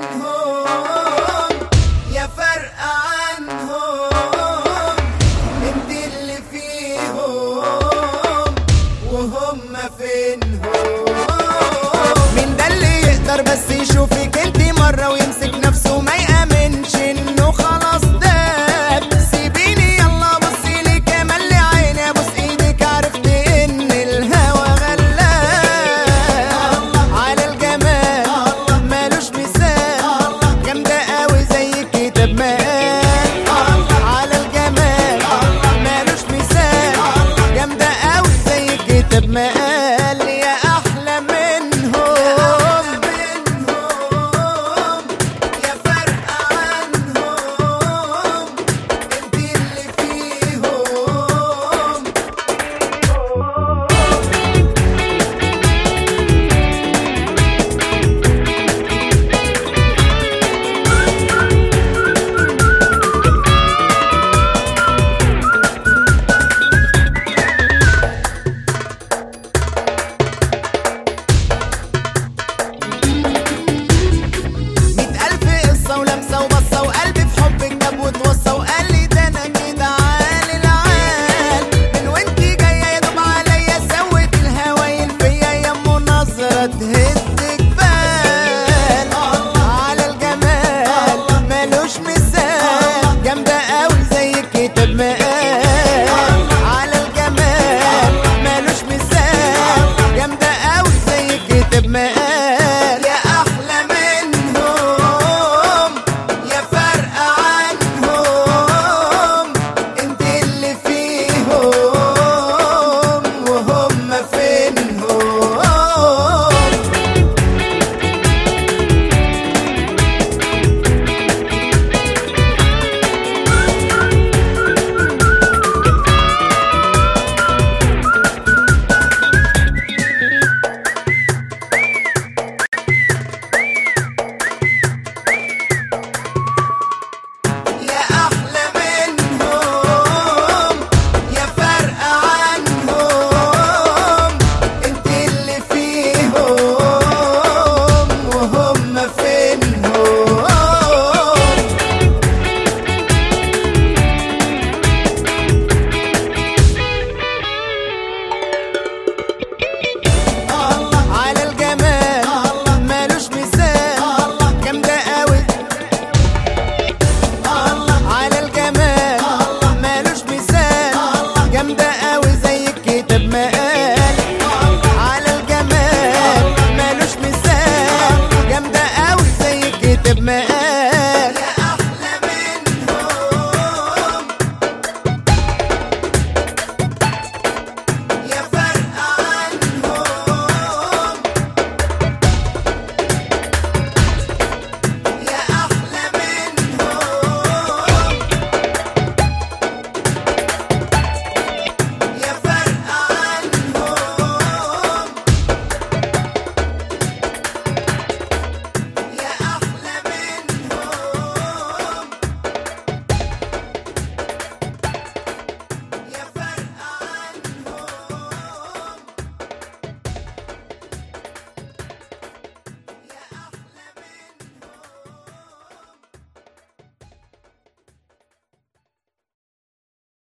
عنهم. يا فرق عنهم. انت اللي فيهم وهم فينهم.